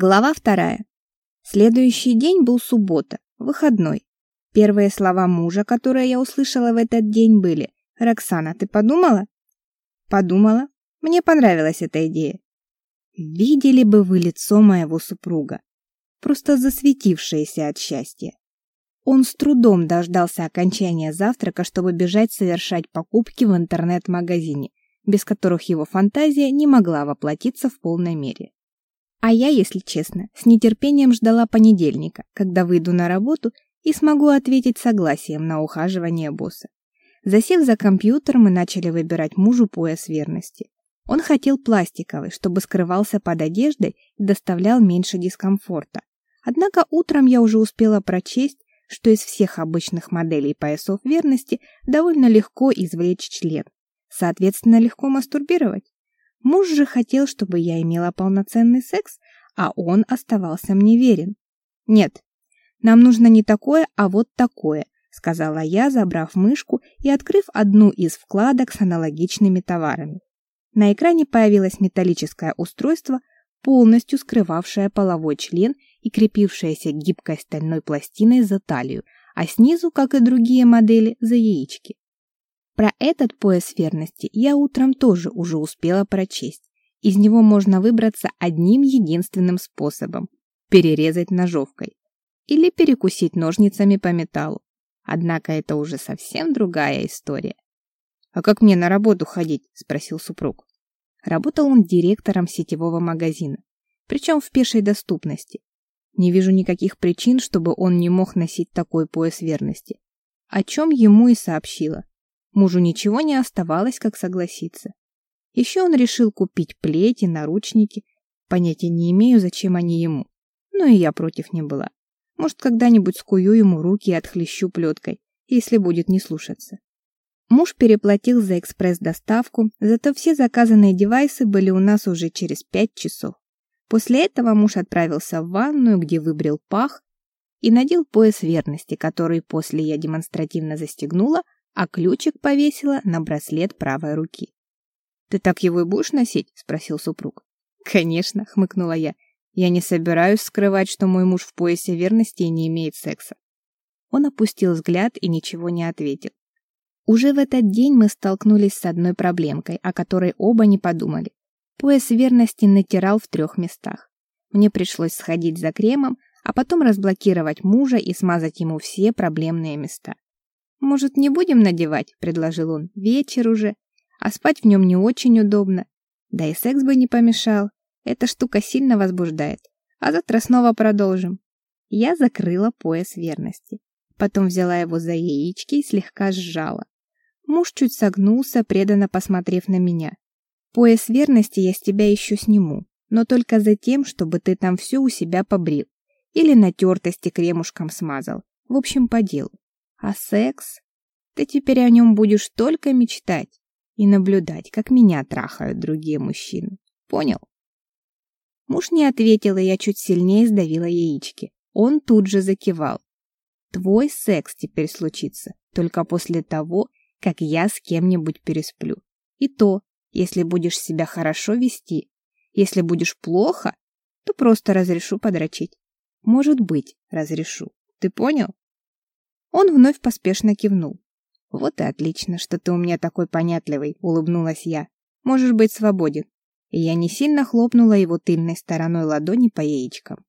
Глава вторая. Следующий день был суббота, выходной. Первые слова мужа, которые я услышала в этот день, были: "Роксана, ты подумала?" Подумала. Мне понравилась эта идея. Видели бы вы лицо моего супруга, просто засветившееся от счастья. Он с трудом дождался окончания завтрака, чтобы бежать совершать покупки в интернет-магазине, без которых его фантазия не могла воплотиться в полной мере. А я, если честно, с нетерпением ждала понедельника, когда выйду на работу и смогу ответить согласием на ухаживание босса. Засев за компьютер, мы начали выбирать мужу пояс верности. Он хотел пластиковый, чтобы скрывался под одеждой и доставлял меньше дискомфорта. Однако утром я уже успела прочесть, что из всех обычных моделей поясов верности довольно легко извлечь член. Соответственно, легко мастурбировать. Муж же хотел, чтобы я имела полноценный секс, а он оставался мне верен. Нет, нам нужно не такое, а вот такое, сказала я, забрав мышку и открыв одну из вкладок с аналогичными товарами. На экране появилось металлическое устройство, полностью скрывавшее половой член и крепившееся гибкой стальной пластиной за талию, а снизу, как и другие модели, за яички. Про этот пояс верности я утром тоже уже успела прочесть. Из него можно выбраться одним единственным способом перерезать ножовкой или перекусить ножницами по металлу. Однако это уже совсем другая история. А как мне на работу ходить, спросил супруг. Работал он директором сетевого магазина, причем в пешей доступности. Не вижу никаких причин, чтобы он не мог носить такой пояс верности, о чем ему и сообщила. Мужу ничего не оставалось, как согласиться. Еще он решил купить плети, наручники. Понятия не имею, зачем они ему. Но и я против не была. Может, когда-нибудь скую ему руки и отхлещу плеткой, если будет не слушаться. Муж переплатил за экспресс-доставку, зато все заказанные девайсы были у нас уже через пять часов. После этого муж отправился в ванную, где выбрил пах и надел пояс верности, который после я демонстративно застегнула, а ключик повесила на браслет правой руки. Ты так его и будешь носить? спросил супруг. Конечно, хмыкнула я. Я не собираюсь скрывать, что мой муж в поясе верности и не имеет секса. Он опустил взгляд и ничего не ответил. Уже в этот день мы столкнулись с одной проблемкой, о которой оба не подумали. Пояс верности натирал в трех местах. Мне пришлось сходить за кремом, а потом разблокировать мужа и смазать ему все проблемные места. Может, не будем надевать, предложил он. Вечер уже, а спать в нем не очень удобно. Да и секс бы не помешал. Эта штука сильно возбуждает. А завтра снова продолжим. Я закрыла пояс верности. Потом взяла его за яички и слегка сжала. Муж чуть согнулся, преданно посмотрев на меня. Пояс верности я с тебя еще сниму, но только за тем, чтобы ты там все у себя побрил или натертости кремушком смазал. В общем, по делу. А секс? Ты теперь о нем будешь только мечтать и наблюдать, как меня трахают другие мужчины. Понял? Муж не ответил, и я чуть сильнее сдавила яички. Он тут же закивал. Твой секс теперь случится только после того, как я с кем-нибудь пересплю. И то, если будешь себя хорошо вести. Если будешь плохо, то просто разрешу подрочить. Может быть, разрешу. Ты понял? Он вновь поспешно кивнул. Вот и отлично, что ты у меня такой понятливый, улыбнулась я. Можешь быть свободен. И я не сильно хлопнула его тыльной стороной ладони по яичкам.